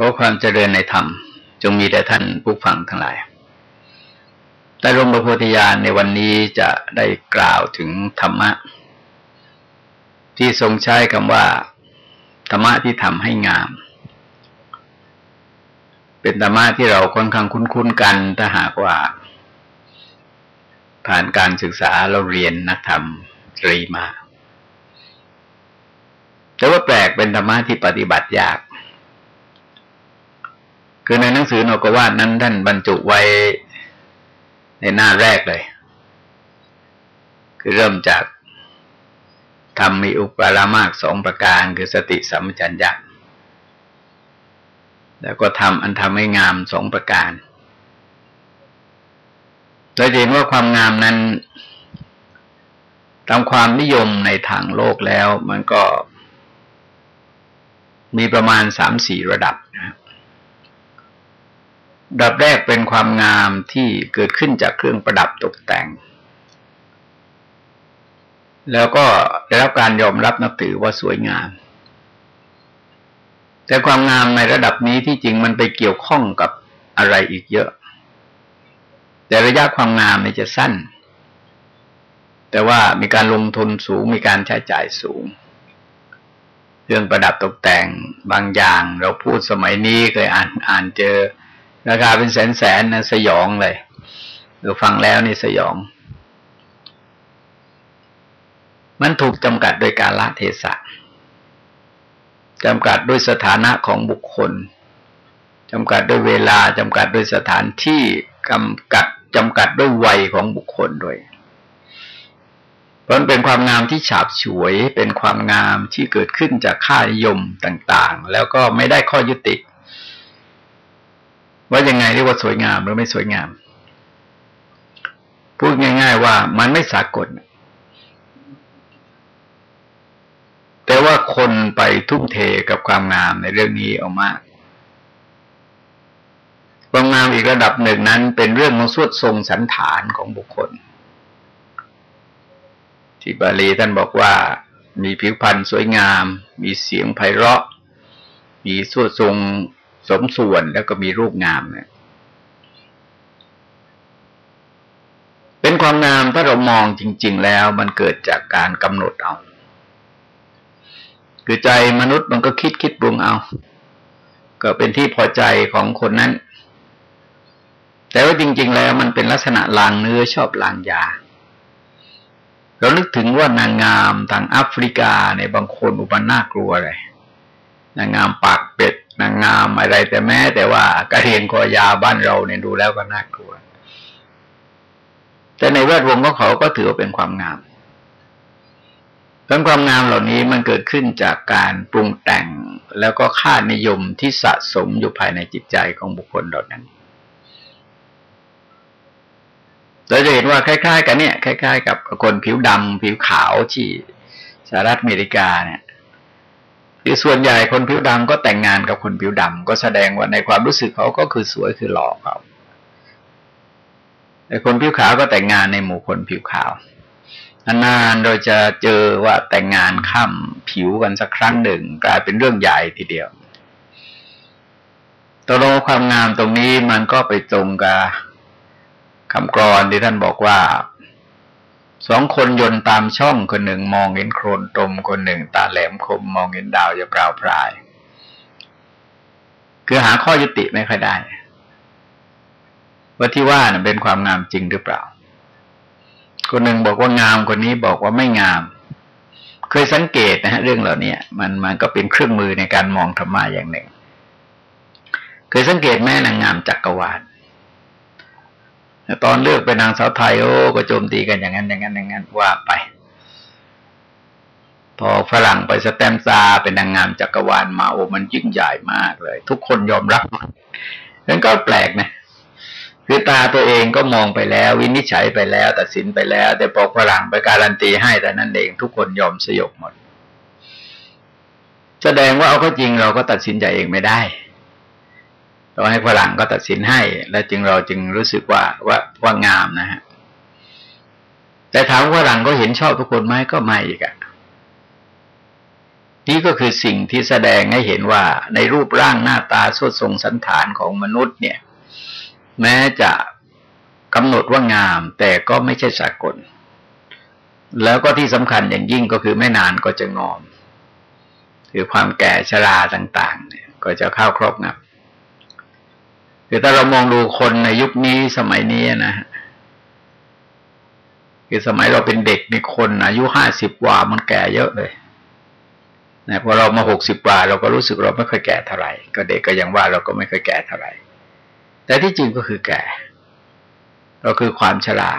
ขอความเจริญในธรรม จงมีแด่ท่านผู้ฟังทั้งหลายใต้ร่มพระโพธิญาณในวันนี้จะได้กล่าวถึงธรรมะ ที่ทรงใช้คำว่า ธรรมะที่ทำให้งาม เป็นธรรมะที่เราค่อนข้างคุ้นๆกันถ้าหากว่า ผ่านการศึกษาเราเรียนนักธรรมตรีมา แต่ว่าแปลกเป็นธรรมะที่ปฏิบัติยาก คือในหนังสือนกวาดนั้นท่านบรรจุไว้ในหน้าแรกเลย คือเริ่มจากทำมีอุปารามากสองประการคือสติสัมปชัญญะแล้วก็ทำอันทำให้งามสองประการเราเห็นว่าความงามนั้นตามความนิยมในทางโลกแล้ว มันก็มีประมาณสามสี่ระดับนะครับ ดับแรกเป็นความงามที่เกิดขึ้นจากเครื่องประดับตกแต่ง แล้วก็ได้รับการยอมรับนับถือว่าสวยงาม แต่ความงามในระดับนี้ที่จริงมันไปเกี่ยวข้องกับอะไรอีกเยอะ แต่ระยะความงามนี่จะสั้น แต่ว่ามีการลงทุนสูงมีการใช้จ่ายสูงเรื่องประดับตกแต่งบางอย่าง เราพูดสมัยนี้เคยอ่านอ่านเจอ ราคาเป็นแสนแสนนะสยองเลยเราฟังแล้วนี่สยอง มันถูกจำกัดโดยการละเทศะจำกัดด้วยสถานะของบุคคลจำกัดด้วยเวลาจำกัดด้วยสถานที่จำกัดจำกัดด้วยวัยของบุคคลด้วยเพราะมันเป็นความงามที่ฉาบฉวย เป็นความงามที่เกิดขึ้นจากค่านิยมต่าง ๆ แล้วก็ไม่ได้ข้อยุติ ว่ายังไงเรียกว่าสวยงามหรือไม่สวยงาม พูดง่าย ๆ ว่ามันไม่สากล แต่ว่าคนไปทุ่มเทกับความงามในเรื่องนี้เอามาก ความงามอีกระดับหนึ่งนั้น เป็นเรื่องของสวดทรงสันฐานของบุคคล ที่บาลีท่านบอกว่ามีผิวพรรณสวยงาม มีเสียงไพเราะ มีสวดทรง สมส่วนแล้วก็มีรูปงามเนี่ยเป็นความงามถ้าเรามองจริง ๆ แล้วมันเกิดจากการกำหนดเอา คือใจมนุษย์มันก็คิดคิดปรุงเอา ก็เป็นที่พอใจของคนนั้น แต่ว่าจริง ๆ แล้วมันเป็นลักษณะลางเนื้อชอบลางยาเรานึกถึงว่านางงามทางแอฟริกาในบางคนอุปน่ากลัวเลยนางงามปากเป็ด นางงามอะไรแต่แม้ แต่ว่ากระเรียนคอยาบ้านเราเนี่ยดูแล้วก็น่ากลัว แต่ในแวดวงของเขาก็ถือว่าเป็นความงามเรื่องความงามเหล่านี้มันเกิดขึ้นจากการปรุงแต่งแล้วก็ค่านิยมที่สะสมอยู่ภายในจิตใจของบุคคลเหล่านั้นเราจะเห็นว่าคล้าย ๆ กันเนี่ยคล้าย ๆ กับคนผิวดำผิวขาวที่สหรัฐอเมริกาเนี่ย คือส่วนใหญ่คนผิวดำก็แต่งงานกับคนผิวดำก็แสดงว่าในความรู้สึกเขาก็คือสวยคือหล่อเขาแต่คนผิวขาวก็แต่งงานในหมู่คนผิวขาวนานๆเราจะเจอว่าแต่งงานข้ามผิวกันสักครั้งหนึ่ง กลายเป็นเรื่องใหญ่ทีเดียวตัวโลความงามตรงนี้มันก็ไปตรงกับคำกรอนที่ท่านบอกว่า สองคนยนต์ตามช่องคนหนึ่งมองเห็นโครนตมคนหนึ่งตาแหลมคมมองเห็นดาวจะเปล่าพราย คือหาข้อยุติไม่ค่อยได้ ว่าที่ว่านะเป็นความงามจริงหรือเปล่า คนหนึ่งบอกว่างามคนนี้บอกว่าไม่งาม เคยสังเกตนะฮะเรื่องเหล่านี้มันมันก็เป็นเครื่องมือในการมองธรรมะอย่างหนึ่ง เคยสังเกตแม่นางงามจักกรวาล ตอนเลือกเป็นนางสาวไทยโอ้ก็โจมตีกันอย่างนั้นอย่างนั้นอย่างนั้นว่าไป พอฝรั่งไปสแตมซาเป็นนางงามจักรวาลมาโอ้มันยิ่งใหญ่มากเลย ทุกคนยอมรับนั่นก็แปลกนะคือตาตัวเองก็มองไปแล้ว วินิจฉัยไปแล้วตัดสินไปแล้ว แต่พอฝรั่งไปการันตีให้แต่นั้นเองทุกคนยอมสยบหมด แสดงว่าเอาก็จริงเราก็ตัดสินใจเองไม่ได้ เราให้ฝรั่งก็ตัดสินให้ แล้วจึงเราจึงรู้สึกว่าว่าว่างามนะฮะแต่ถามฝรั่งก็เห็นชอบทุกคนไหมก็ไม่อีกอะนี่ก็คือสิ่งที่แสดงให้เห็นว่าในรูปร่างหน้าตาสวดทรงสันฐานของมนุษย์เนี่ย แม้จะกำหนดว่างาม แต่ก็ไม่ใช่สากล แล้วก็ที่สำคัญอย่างยิ่งก็คือไม่นานก็จะงอม คือความแก่ชราต่าง ๆ เนี่ย ก็จะเข้าครอบงำ คือถ้าเรามองดูคนในยุคนี้สมัยนี้นะคือสมัยเราเป็นเด็กในคนอายุห้าสิบกว่ามันแก่เยอะเลยนะพอเรามาหกสิบกว่าเราก็รู้สึกเราไม่ค่อยแก่เท่าไหร่ ก็เด็กก็ยังว่าเราก็ไม่ค่อยแก่เท่าไหร่ แต่ที่จริงก็คือแก่ เราคือความชรา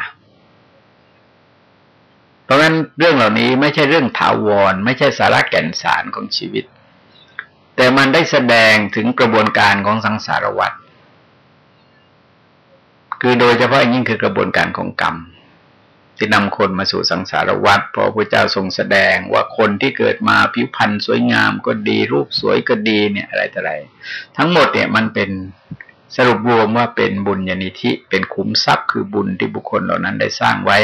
เพราะฉะนั้นเรื่องเหล่านี้ไม่ใช่เรื่องถาวร ไม่ใช่สาระแก่นสารของชีวิต แต่มันได้แสดงถึงกระบวนการของสังสารวัฏ คือโดยเฉพาะยิ่งคือกระบวนการของกรรม ที่นำคนมาสู่สังสารวัฏพราะพระเจ้าทรงแสดงว่าคนที่เกิดมาผิวพรรณสวยงามก็ดี รูปสวยก็ดีเนี่ยอะไรต่ออะไร ทั้งหมดเนี่ยมันเป็นสรุปรวมว่าเป็นบุญญาณิธิเป็นคุ้มทรัพย์คือบุญที่บุคคลเหล่านั้นได้สร้างไว้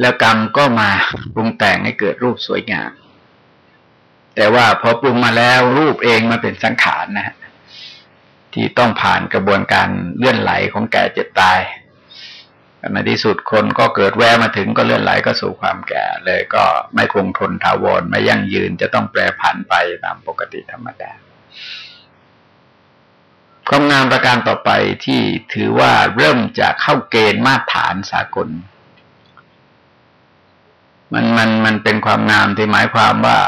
แล้วกรรมก็มาปรุงแต่งให้เกิดรูปสวยงาม แต่ว่าพอปรุงมาแล้วรูปเองมาเป็นสังขารนะฮะ ที่ต้องผ่านกระบวนการเลื่อนไหลของแก่เจ็บตายในที่สุดคนก็เกิดแวะมาถึงก็เลื่อนไหลก็สู่ความแก่ เลยก็ไม่คงทนถาวรไม่ยั่งยืนจะต้องแปรผันไปตามปกติธรรมดาความงามประการต่อไปที่ถือว่าเริ่มจะเข้าเกณฑ์มาตรฐานสากล มันมันมันเป็นความงามที่หมายความว่า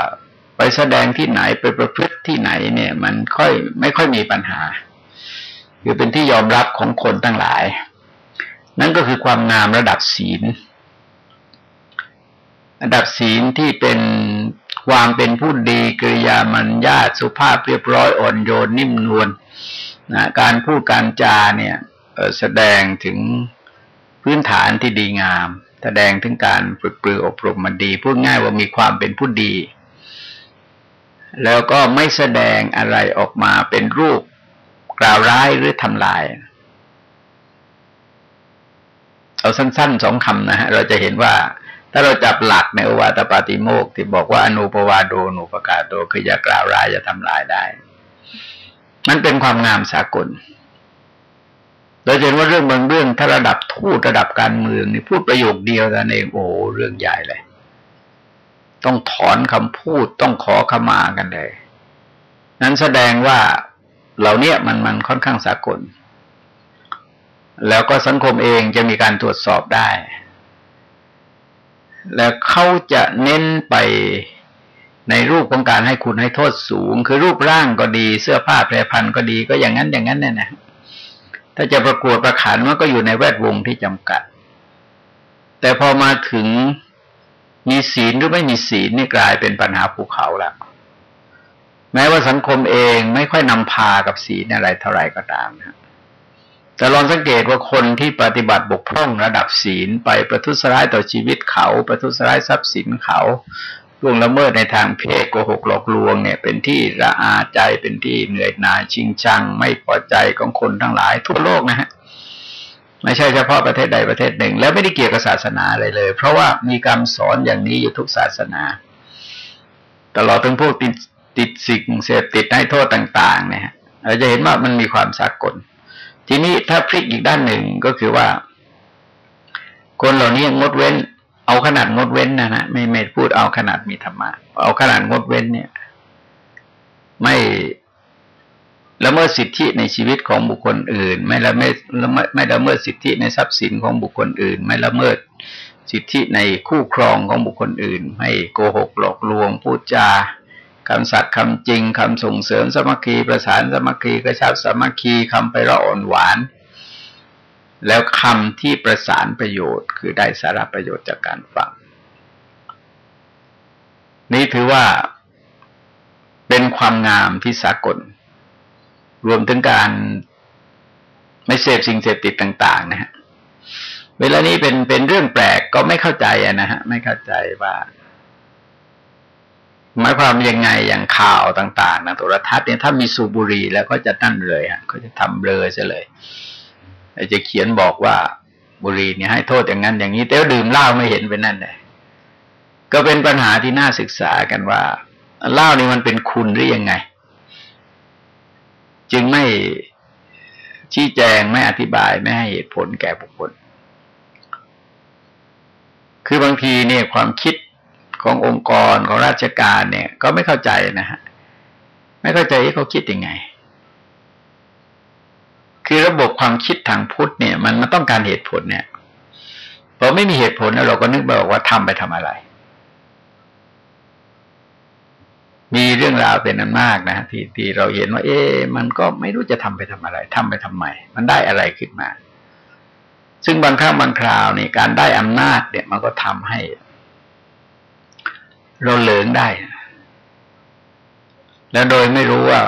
ไปแสดงที่ไหนไปประพฤติที่ไหนเนี่ย มันค่อยไม่ค่อยมีปัญหา คือเป็นที่ยอมรับของคนตั้งหลาย นั่นก็คือความงามระดับศีล ระดับศีลที่เป็นความเป็นผู้ดีกริยามัญญาตสุภาพเรียบร้อยอ่อนโยนนิ่มนวลนะการพูดการจาเนี่ยแสดงถึงพื้นฐานที่ดีงาม แสดงถึงการฝึกปรืออบรมมันดี พูดง่ายว่ามีความเป็นผู้ดี แล้วก็ไม่แสดงอะไรออกมาเป็นรูป กล่าวร้ายหรือทำลาย เอาสั้นๆสองคำนะฮะเราจะเห็นว่า ถ้าเราจับหลักในอวาตปาติโมกที่บอกว่าอนุปวาโดนุปกาโตคืออย่ากล่าวร้ายอย่าทำลายได้ มันเป็นความงามสากลเราเห็นว่าเรื่องบางเรื่องถ้าระดับทูตระดับการเมืองนี่พูดประโยคเดียวกันเองโอ้เรื่องใหญ่เลย ต้องถอนคำพูดต้องขอขมากันเลย นั้นแสดงว่า เหล่านี้มันมันค่อนข้างสากล แล้วก็สังคมเองจะมีการตรวจสอบได้ แล้วเขาจะเน้นไปในรูปของการให้คุณให้โทษสูง คือรูปร่างก็ดีเสื้อผ้าแพรพันก็ดีก็อย่างนั้นอย่างนั้นเนี่ยนะถ้าจะประกวดประขานมันก็อยู่ในแวดวงที่จำกัด แต่พอมาถึงมีศีลหรือไม่มีศีลนี่กลายเป็นปัญหาภูเขาแล้ว แม้ว่าสังคมเองไม่ค่อยนำพากับศีลอะไรเท่าไหร่ก็ตามนะแต่ลองสังเกตว่าคนที่ปฏิบัติบกพร่องระดับศีลไปประทุษร้ายต่อชีวิตเขา ประทุษร้ายทรัพย์สินเขาล่วงละเมิดในทางเพศโกหกหลอกลวงเนี่ยเป็นที่ระอาใจเป็นที่เหนื่อยหน่ายชิงชัง ไม่พอใจของคนทั้งหลายทั่วโลกนะฮะไม่ใช่เฉพาะประเทศใดประเทศหนึ่ง แล้วไม่ได้เกี่ยวกับศาสนาอะไรเลย เพราะว่ามีคำสอนอย่างนี้อยู่ทุกศาสนา ตลอดถึงพวก ติดสิ่งเสพติดให้โทษต่าง ๆ เนี่ยเราจะเห็นว่ามันมีความสากล ทีนี้ถ้าพลิกอีกด้านหนึ่งก็คือว่า คนเหล่านี้งดเว้น เอาขนาดงดเว้นนะนะไม่ไม่พูดเอาขนาดมีธรรมะเอาขนาดงดเว้นเนี่ย ไม่ละเมิดสิทธิในชีวิตของบุคคลอื่น ไม่ละเมิดไม่ละเมิดสิทธิในทรัพย์สินของบุคคลอื่น ไม่ละเมิดสิทธิในคู่ครองของบุคคลอื่น ไม่โกหกหลอกลวงพูดจา คำสัตย์คำจริงคำส่งเสริมสมัคคีประสานสมัคคีกระชับสมัคคีคำไปละอ่อนหวาน แล้วคำที่ประสานประโยชน์คือได้สาระประโยชน์จากการฟัง นี่ถือว่าเป็นความงามที่สากล รวมถึงการไม่เสพสิ่งเสพติดต่าง ๆ นะฮะเวลานี้เป็นเป็นเรื่องแปลกก็ไม่เข้าใจนะฮะ ไม่เข้าใจว่า หมายความยังไงอย่างข่าวต่างๆนะโทรทัศน์เนี่ยถ้ามีสูบบุหรี่แล้วก็จะนั่นเลยฮะเขาจะทำเบลอซะเลยจะเขียนบอกว่าบุหรี่เนี่ยให้โทษอย่างนั้นอย่างนี้ แต่ดื่มเหล้าไม่เห็นเป็นนั่นเลยก็เป็นปัญหาที่น่าศึกษากันว่าเหล้านี่มันเป็นคุณหรือยังไง จึงไม่ชี้แจงไม่อธิบายไม่ให้เหตุผลแก่บุคคล คือบางทีเนี่ยความคิด ขององค์กรของราชการเนี่ย ก็ไม่เข้าใจนะฮะไม่เข้าใจเขาคิดยังไง คือระบบความคิดทางพุทธเนี่ย มันมันต้องการเหตุผลเนี่ยพอไม่มีเหตุผลแล้วเราก็นึกบอกว่าทำไปทำอะไร มีเรื่องราวเป็นอันมากนะที่ที่เราเห็นว่า เอ๊มันก็ไม่รู้จะทำไปทำอะไรทำไปทำไมมันได้อะไรขึ้นมา ซึ่งบางครั้งบางคราวนี่การได้อำนาจเนี่ย มันก็ทำให้ เราเหลิงได้ แล้วโดยไม่รู้ว่า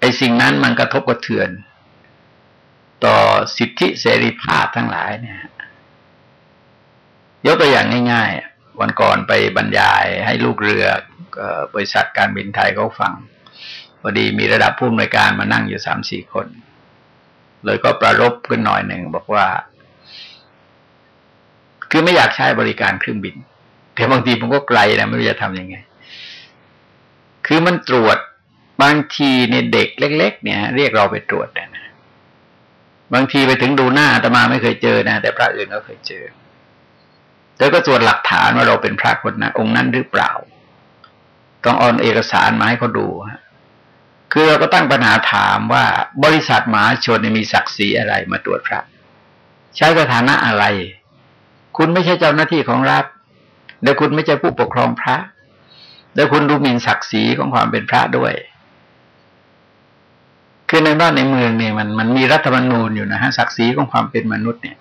ไอ้สิ่งนั้นมันกระทบกระเทือน ต่อสิทธิเสรีภาพทั้งหลายเนี่ย ยกตัวอย่างง่าย ๆ วันก่อนไปบรรยายให้ลูกเรือบริษัทการบินไทยเขาฟังพอดีมีระดับผู้อำนวยการมานั่งอยู่สามสี่คน เลยก็ประรบขึ้นหน่อยหนึ่งบอกว่า คือไม่อยากใช้บริการเครื่องบิน แต่บางทีผมก็ไกลนะไม่รู้จะทำยังไง คือมันตรวจบางทีในเด็กเล็ก ๆ เนี่ย เรียกเราไปตรวจนะบางทีไปถึงดูหน้าตมาไม่เคยเจอนะแต่พระอื่นก็เคยเจอแล้วก็ตรวจหลักฐานว่าเราเป็นพระคนนั้นองค์นั้นหรือเปล่า ต้องออนเอกสารมาให้เขาดูคือเราก็ตั้งปัญหาถามว่าบริษัทมหาชนมีศักดิ์ศรีอะไรมาตรวจพระ ใช้สถานะอะไร คุณไม่ใช่เจ้าหน้าที่ของรัฐ แล้วคุณไม่ใช่ผู้ปกครองพระ แล้วคุณดูหมิ่นศักดิ์ศรีของความเป็นพระด้วย คือในบ้านในเมืองเนี่ยมันมันมีรัฐธรรมนูญอยู่นะฮะศักดิ์ศรีของความเป็นมนุษย์เนี่ย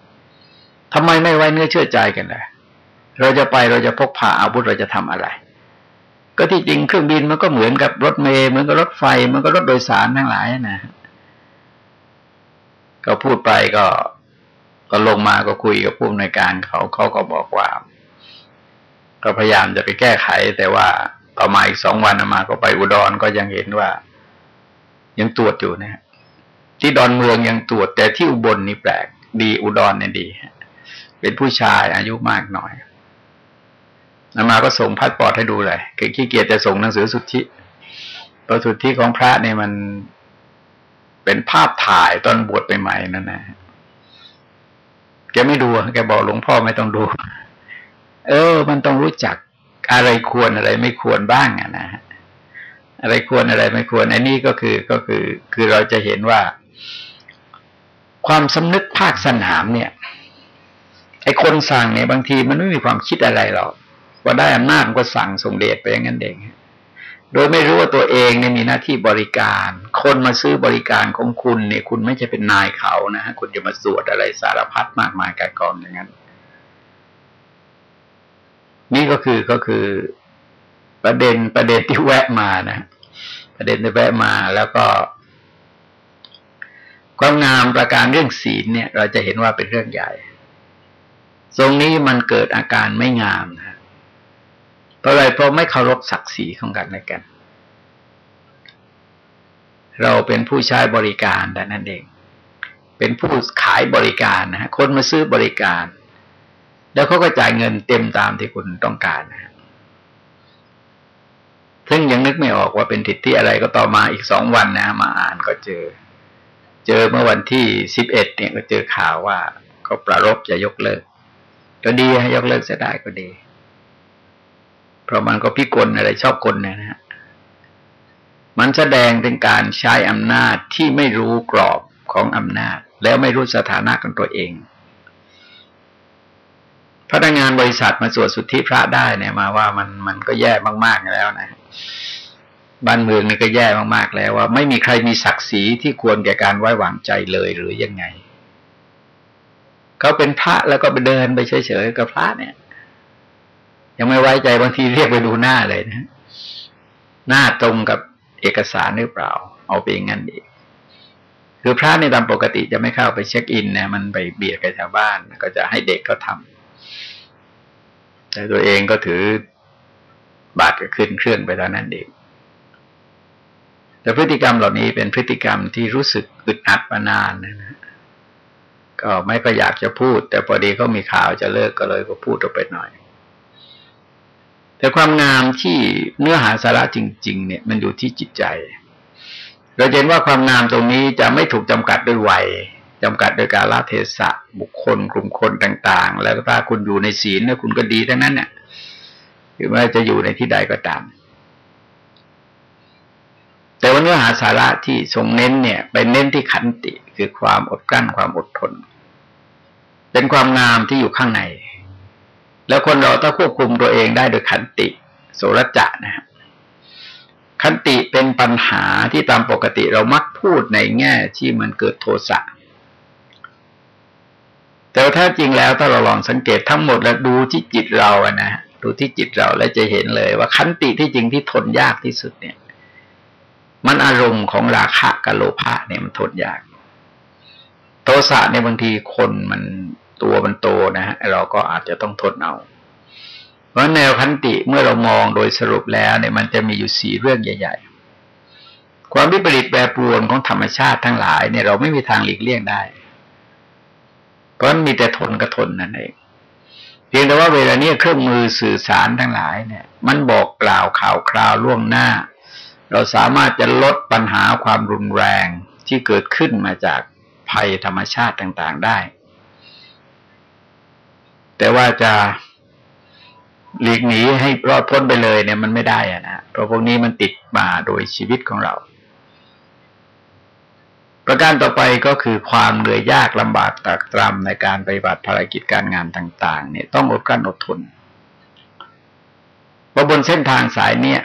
ทำไมไม่ไว้เนื้อเชื่อใจกันเลยเราจะไปเราจะพกพาอาวุธเราจะทำอะไร ก็ที่จริงเครื่องบินมันก็เหมือนกับรถเมล์เหมือนกับรถไฟมันก็รถโดยสารทั้งหลายนะก็พูดไปก็ก็ลงมาก็คุยกับผู้อำนวยการเขาเขาก็บอกว่า ก็พยายามจะไปแก้ไข แต่ว่าต่อมาอีกสองวันมาก็ไปอุดรก็ยังเห็นว่า ยังตรวจอยู่นะฮะที่ดอนเมืองยังตรวจ แต่ที่อุบลนนี่แปลก ดีอุดรเนี่ยดีเป็นผู้ชายอายุมากหน่อยนามาก็ส่งพัดปอดให้ดูเลยคือขี้เกียจจะส่งหนังสือสุทธิเพระสุทธิของพระเนี่ยมันเป็นภาพถ่ายตอนบวชใหม่ๆนั่นนะแกไม่ดูแกบอกหลวงพ่อไม่ต้องดู เออ มันต้องรู้จักอะไรควรอะไรไม่ควรบ้างอะนะอะไรควรอะไรไม่ควรอันนี้ก็คือก็คือ คือเราจะเห็นว่า ความสำนึกภาคสนามเนี่ยไอ้คนสั่งเนี่ยบางทีมันไม่มีความคิดอะไรหรอกว่าได้อำนาจก็สั่งส่งเดชไปอย่างนั้นเองโดยไม่รู้ว่าตัวเองเนี่ยมีหน้าที่บริการ คนมาซื้อบริการของคุณเนี่ย คุณไม่ใช่เป็นนายเขานะฮะคุณจะมาสวดอะไรสารพัดมากมายกายกองอย่างนั้น นี่ก็คือก็คือประเด็นประเด็นที่แวะมานะประเด็นที่แวะมาแล้วก็ ความงามประการเรื่องศีลเนี่ย เราจะเห็นว่าเป็นเรื่องใหญ่ ตรงนี้มันเกิดอาการไม่งามนะเพราะอะไรเพราะไม่เคารพศักดิ์ศรีของกันและกัน เราเป็นผู้ใช้บริการแต่นั่นเอง เป็นผู้ขายบริการนะคนมาซื้อบริการ แล้วเขาก็จ่ายเงินเต็มตามที่คุณต้องการนะซึ่งยังนึกไม่ออกว่าเป็นทิศที่อะไรก็ต่อมาอีกสองวันนะ มาอ่านก็เจอ เจอเมื่อวันที่สิบเอ็ดเนี่ยก็เจอข่าวว่าเขาประรบจะยกเลิก ก็ดีให้ยกเลิกจะได้ก็ดี เพราะมันก็พิกลอะไรชอบกลเนี่ยนะฮะมันแสดงถึงการใช้อำนาจที่ไม่รู้กรอบของอำนาจ แล้วไม่รู้สถานะของตัวเอง พนักงานบริษัทมาสวดสุทธิพระได้เนี่ยมาว่ามันมันก็แย่มากๆแล้วนะบ้านเมืองนี่ก็แย่มากๆแล้วว่า ไม่มีใครมีศักดิ์ศรีที่ควรแก่การไว้วางใจเลยหรือยังไงเขาเป็นพระแล้วก็ไปเดินไปเฉยๆกับพระเนี่ย ยังไม่ไว้ใจบางทีเรียกไปดูหน้าเลยนะหน้าตรงกับเอกสารหรือเปล่า เอาไปอย่างนั้นอีคือพระในตามปกติจะไม่เข้าไปเช็คอินนะมันไปเบียดกับชาวบ้านก็จะให้เด็กเขาทา แต่ตัวเองก็ถือบาตรก็ขึ้นเครื่องไปตอนนั้นเองแต่พฤติกรรมเหล่านี้เป็นพฤติกรรมที่รู้สึกอึดอัดมานานนะก็ไม่ก็อยากจะพูด แต่พอดีเขามีข่าวจะเลิกก็เลยก็พูดออกไปหน่อย แต่ความงามที่เนื้อหาสาระจริง ๆ เนี่ย มันอยู่ที่จิตใจ เราเห็นว่าความงามตรงนี้จะไม่ถูกจำกัดด้วยวัย จำกัดโดยการละเทศะบุคคลกลุ่มคนต่าง ๆ แล้วถ้าคุณอยู่ในศีลเนี่ยคุณก็ดีทั้งนั้นเนี่ยหรือว่าจะอยู่ในที่ใดก็ตาม แต่ว่าเนื้อหาสาระที่ทรงเน้นเนี่ย ไปเน้นที่ขันติคือความอดกลั้นความอดทน เป็นความงามที่อยู่ข้างใน แล้วคนเราถ้าควบคุมตัวเองได้โดยขันติโสรจะนะครับขันติเป็นปัญหาที่ตามปกติเรามักพูดในแง่ที่มันเกิดโทสะ แต่ว่าถ้าจริงแล้วถ้าเราลองสังเกตทั้งหมดแล้วดูที่จิตเราอะนะดูที่จิตเราแล้วจะเห็นเลย ว่าขันติที่จริงที่ทนยากที่สุดเนี่ย มันอารมณ์ของราคะกับโลภะเนี่ยมันทนยาก โทสะเนี่ยบางทีคนมันตัวมันโตนะฮะเราก็อาจจะต้องทนเอาเพราะแนวขันติเมื่อเรามองโดยสรุปแล้วเนี่ยมันจะมีอยู่สี่เรื่องใหญ่ ๆ ความวิปริตแปรปรวนของธรรมชาติทั้งหลายเนี่ยเราไม่มีทางหลีกเลี่ยงได้ เพราะมีแต่ทนกับทนนั่นเองเพียงแต่ว่าเวลานี้เครื่องมือสื่อสารทั้งหลายเนี่ย มันบอกกล่าวข่าวคราวล่วงหน้า เราสามารถจะลดปัญหาความรุนแรงที่เกิดขึ้นมาจากภัยธรรมชาติต่างๆได้ แต่ว่าจะหลีกหนีให้รอดพ้นไปเลยเนี่ยมันไม่ได้อะนะเพราะพวกนี้มันติดมาโดยชีวิตของเรา ประการต่อไปก็คือความเหนื่อยยากลำบากตักตรำในการปฏิบัติภารกิจการงานต่าง ๆ เนี่ยต้องอดกลั้นอดทนเพราะบนเส้นทางสายเนี่ย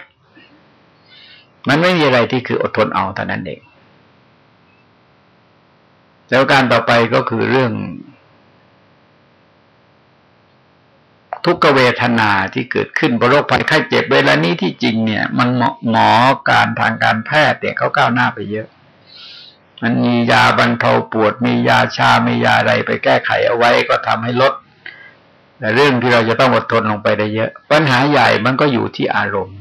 มันไม่มีอะไรที่คืออดทนเอาเท่นั้นเอง แล้วการต่อไปก็คือเรื่อง ทุกขเวทนาที่เกิดขึ้นบนโรคภัยไข้เจ็บเวลานี้ที่จริงเนี่ย มันหมอการทางการแพทย์เนี่ยเขาก้าวหน้าไปเยอะ มันมียาบรรเทาปวด มียาชา มียาอะไรไปแก้ไขเอาไว้ก็ทำให้ลดแต่เรื่องที่เราจะต้องอดทนลงไปได้เยอะ ปัญหาใหญ่มันก็อยู่ที่อารมณ์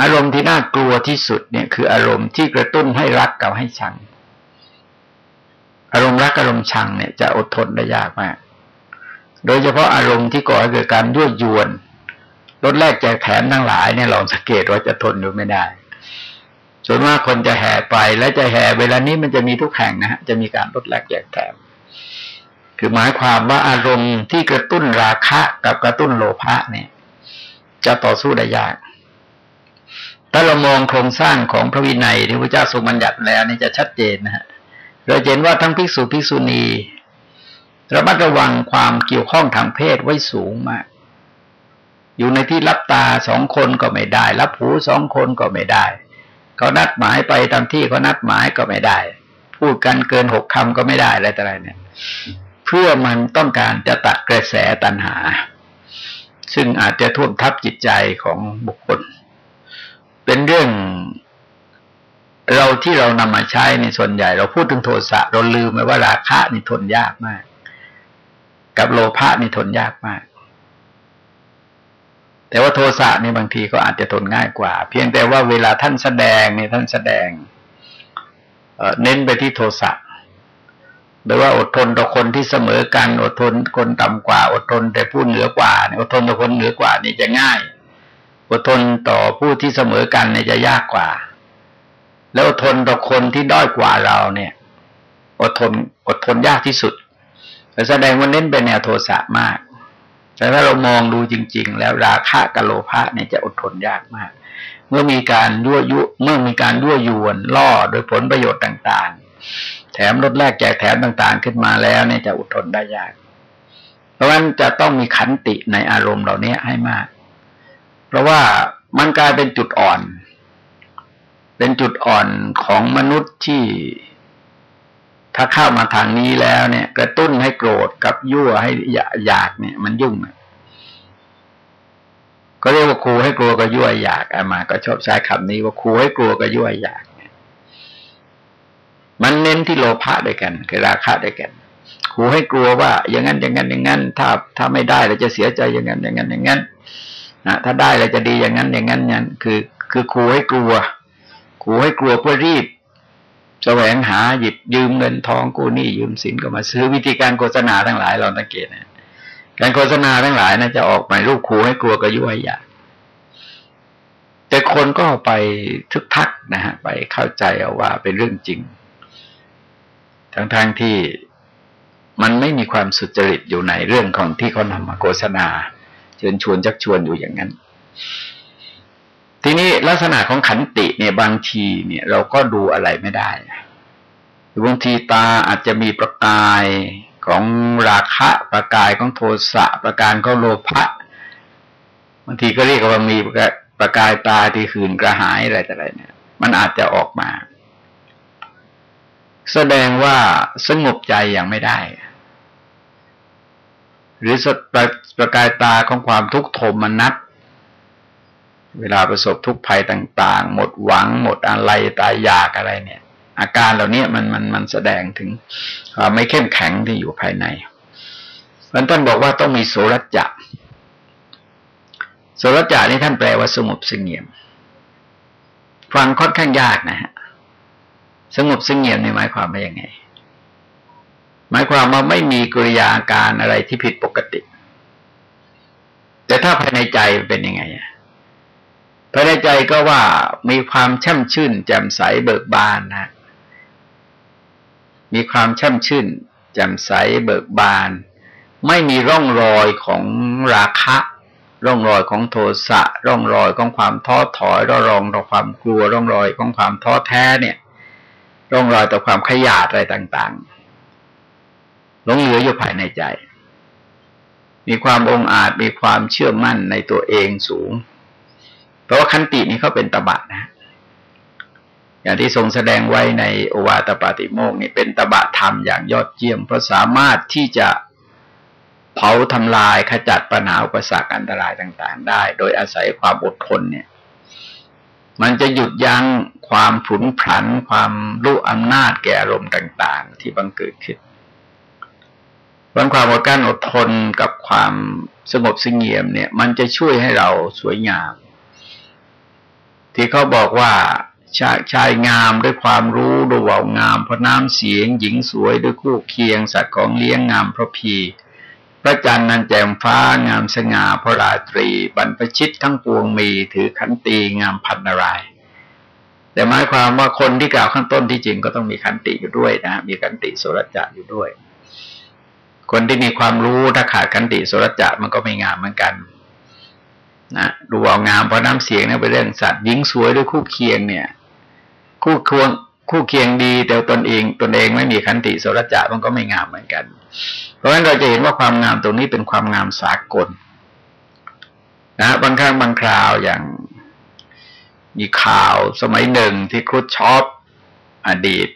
อารมณ์ที่น่ากลัวที่สุดเนี่ยคืออารมณ์ที่กระตุ้นให้รักกับให้ชัง อารมณ์รักอารมณ์ชังเนี่ยจะอดทนได้ยากมาก โดยเฉพาะอารมณ์ที่ก่อให้เกิดการยั่วยวนลดแรกแจกแถมทั้งหลายเนี่ยเราสังเกตว่าจะทนอยู่ไม่ได้ ส่วนมากคนจะแห่ไปและจะแห่เวลานี้มันจะมีทุกแห่งนะฮะจะมีการลดแลกแจกแถมคือหมายความว่าอารมณ์ที่กระตุ้นราคะกับกระตุ้นโลภะเนี่ย จะต่อสู้ได้ยากถ้าเรามองโครงสร้างของพระวินัยที่พระเจ้าทรงบัญญัติแล้วนี่จะชัดเจนนะฮะเราเห็นว่าทั้งภิกษุภิกษุณีระมัดระวังความเกี่ยวข้องทางเพศไว้สูงมาก อยู่ในที่รับตาสองคนก็ไม่ได้ รับหูสองคนก็ไม่ได้ เขานัดหมายไปตามที่เขานัดหมายก็ไม่ได้ พูดกันเกินหกคำก็ไม่ได้อะไรต่ออะไรเนี่ย เพื่อมันต้องการจะตัดกระแสตัณหา ซึ่งอาจจะท่วมทับจิตใจของบุคคล เป็นเรื่องเราที่เรานำมาใช้ในส่วนใหญ่ เราพูดถึงโทสะเราลืมไปว่าราคะนี่ทนยากมาก กับโลภะนี่ทนยากมาก แต่ว่าโทสะนี่บางทีก็อาจจะทนง่ายกว่า เพียงแต่ว่าเวลาท่านแสดงเนี่ยท่านแสดงเน้นไปที่โทสะโดยว่าอดทนต่อคนที่เสมอกัน อดทนคนต่ำกว่า อดทนแต่ผู้เหนือกว่าอดทนต่อคนเหนือกว่านี่จะง่าย อดทนต่อผู้ที่เสมอกันเนี่ยจะยากกว่า แล้วอดทนต่อคนที่ด้อยกว่าเราเนี่ย อดทนอดทนยากที่สุดแสดงว่าเน้นไปแนวโทสะมาก แต่ถ้าเรามองดูจริง ๆ แล้วราคะกับโลภะเนี่ยจะอดทนยากมาก เมื่อมีการยั่วยุ เมื่อมีการยั่วยวนล่อโดยผลประโยชน์ต่างๆ แถมลดแลกแจกแถมต่างๆ ขึ้นมาแล้วเนี่ยจะอดทนได้ยาก เพราะฉะนั้นจะต้องมีขันติในอารมณ์เหล่านี้ให้มาก เพราะว่ามันกลายเป็นจุดอ่อน เป็นจุดอ่อนของมนุษย์ที่ ถ้าเข้ามาทางนี้แล้วเนี่ย กระตุ้นให้โกรธกับยั่วให้อยากเนี่ย มันยุ่งก็เรียกว่าครูให้กลัวก็ยั่วอยากอามา ก็ชอบใช้คำนี้ว่าครูให้กลัวก็ยั่วอยากเนี่ย มันเน้นที่โลภะด้วยกัน คือราคะด้วยกันครูให้กลัวว่า อย่างนั้นอย่างนั้นอย่างนั้น ถ้าถ้าไม่ได้เราจะเสียใจอย่างนั้นอย่างนั้นอย่างนั้นนะถ้าได้เราจะดีอย่างนั้นอย่างนั้นอย่างนั้นคือ คือครูให้กลัวครูให้กลัวเพื่อรีบ แสวงหาหยิบยืมเงินทองกู้หนี้ยืมสินก็มาซื้อวิธีการโฆษณาทั้งหลายเราสังเกตนะการโฆษณาทั้งหลายนะจะออกมารูปครูให้กลัวกับยุ่ยอยากแต่คนก็ไปทึกทักนะฮะไปเข้าใจเอาว่าเป็นเรื่องจริง ทั้งๆทที่มันไม่มีความสุจริตอยู่ในเรื่องของที่เขานำมาโฆษณา เชิญชวนจักชวนอยู่อย่างนั้น ทีนี้ลักษณะของขันติเนี่ยบางทีเนี่ยเราก็ดูอะไรไม่ได้บางทีตาอาจจะมีประกายของราคะประกายของโทสะประการของโลภะบางทีก็เรียกว่ามีประกายตาที่ขืนกระหายอะไรแต่อะไรเนี่ย มันอาจจะออกมา แสดงว่าสงบใจอยังไม่ได้ หรือประประกายตาของความทุกข์โทมนัส เวลาประสบทุกข์ภัยต่าง ๆ หมดหวัง หมดอะไรตายอยากอะไรเนี่ย อาการเหล่านี้มันมันมันแสดงถึงความไม่เข้มแข็งที่อยู่ภายในมันท่านบอกว่าต้องมีโสรจะโสรจานี่ท่านแปลว่าสงบสงเงียม ฟังค่อนข้างยากนะฮะสงบสงเงียมนี่หมายความว่ายังไง หมายความว่าไม่มีกิริยาการอะไรที่ผิดปกติ แต่ถ้าภายในใจเป็นยังไง ภายในใจก็ว่ามีความช่ำชื่น แจ่มใสเบิกบานนะ มีความช่ำชื่น แจ่มใสเบิกบาน ไม่มีร่องรอยของราคะ ร่องรอยของโทสะ ร่องรอยของความท้อถอยร่องรอยของความกลัว ร่องรอยของความท้อแท้เนี่ย ร่องรอยต่อความขยาดอะไรต่างๆหลงเหลืออยู่ภายในใจ มีความองอาจมีความเชื่อมั่นในตัวเองสูง เพราะว่าคันตินี้เขาเป็นตบะนะอย่างที่ทรงแสดงไว้ในโอวาตปาติโมกนี่เป็นตบะธรรมอย่างยอดเยี่ยมเพราะสามารถที่จะเผาทำลายขจัดปัญหาอุปสรรคอันตรายต่าง ๆ ได้ โดยอาศัยความอดทนเนี่ย มันจะหยุดยั้งความผุนผัน ความรู้อำนาจแก่อารมณ์ต่าง ๆ ที่บังเกิดขึ้นบางความอดกั้นอดทนกับความสงบสงเงียมเนี่ย มันจะช่วยให้เราสวยงาม ที่เขาบอกว่าชายชายงามด้วยความรู้ด้วยว่างามเพราะน้ำเสียง หญิงสวยด้วยคู่เคียง สัตว์ของเลี้ยงงามเพราะพีพระจันทร์นั้นแจ่มฟ้างามสง่าพระราตรี บรรพชิตทั้งปวงมีถือขันตีงามพันนารายแต่หมายความว่าคนที่กล่าวข้างต้นที่จริงก็ต้องมีขันติอยู่ด้วยนะ มีขันติโสรจะอยู่ด้วย คนที่มีความรู้ถ้าขาดขันติโสรจะมันก็ไม่งามเหมือนกัน นะดูเอางามเพราะน้ำเสียงเนี่ยเป็นเรื่องสัตว์หญิงสวยด้วยคู่เคียงเนี่ย คู่ควงคู่เคียงดีแต่ตนเองตนเองไม่มีขันติโสรจะมันก็ไม่งามเหมือนกัน เพราะฉะนั้นเราจะเห็นว่าความงามตรงนี้เป็นความงามสากล นะบางครั้งบางคราวอย่างมีข่าวสมัยหนึ่งที่ครุชชอปอดีต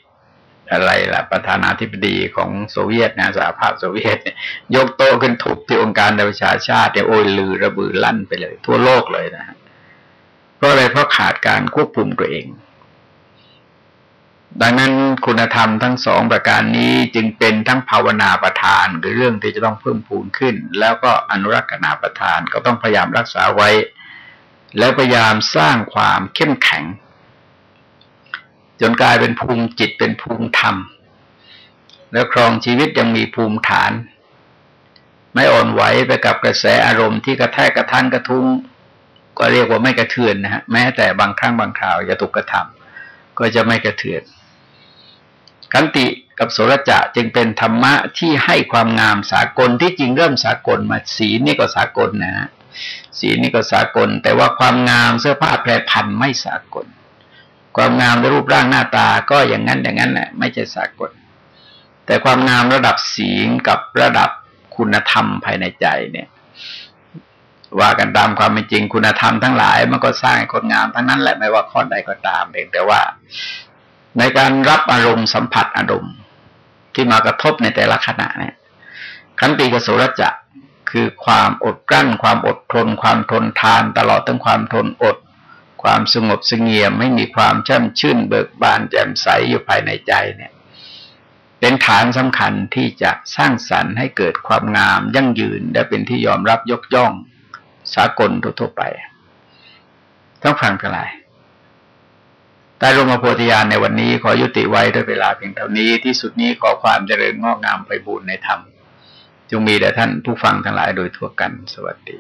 อะไรล่ะประธานาธิบดีของโซเวียตนะสหภาพโซเวียตเนี่ยยกโต๊ะขึ้นทุบที่องค์การประชาชาติเนี่ยโอยลือระบือลั่นไปเลย ทั่วโลกเลยนะเพราะอะไรเพราะขาดการควบคุมตัวเอง ดังนั้นคุณธรรมทั้งสองประการนี้จึงเป็นทั้งภาวนาประทานหรือเรื่องที่จะต้องเพิ่มพูนขึ้น แล้วก็อนุรักษนาประทานก็ต้องพยายามรักษาไว้ แล้วพยายามสร้างความเข้มแข็ง จนกลายเป็นภูมิจิตเป็นภูมิธรรม แล้วครองชีวิตยังมีภูมิฐาน ไม่อ่อนไหวไปกับกระแสอารมณ์ที่กระแทกกระทันกระทุ้งก็เรียกว่าไม่กระเทือนนะฮะแม้แต่บางครั้งบางคราวจะถูกกระทำก็จะไม่กระเทือนขันติกับโสรจะจึงเป็นธรรมะที่ให้ความงามสากลที่จริงเริ่มสากลมาสีนี่ก็สากลนะฮะสีนี่ก็สากล แต่ว่าความงามเสื้อผ้าแพรพันไม่สากล ความงามในรูปร่างหน้าตาก็อย่างนั้นอย่างนั้นแหละไม่ใช่สากล แต่ความงามระดับสีกับระดับคุณธรรมภายในใจเนี่ย ว่ากันตามความเป็นจริงคุณธรรมทั้งหลาย มันก็สร้างคนงามทั้งนั้นแหละไม่ว่าข้อใดก็ตามเองแต่ว่า ในการรับอารมณ์สัมผัสอารมณ์ที่มากระทบในแต่ละขณะเนี่ยขันติกสุรจะคือความอดกลั้น ความอดทน ความทนทาน ตลอดทั้งความทนอด ความสงบสงเงียมไม่มีความช่ำชื่นเบิกบานแจ่มใสอยู่ภายในใจเนี่ย เป็นฐานสำคัญที่จะสร้างสรรค์ให้เกิดความงามยั่งยืนและเป็นที่ยอมรับยกย่องสากลทั่วไปต้องฟังกันหลายใต้ร่มโพธิญาณในวันนี้ขอยุติไว้ด้วยเวลาเพียงเท่านี้ที่สุดนี้ขอความเจริญงอกงามไปบูรณนธรรมจงมีแด่ท่านผู้ฟังทั้งหลายโดยทั่วกันสวัสดี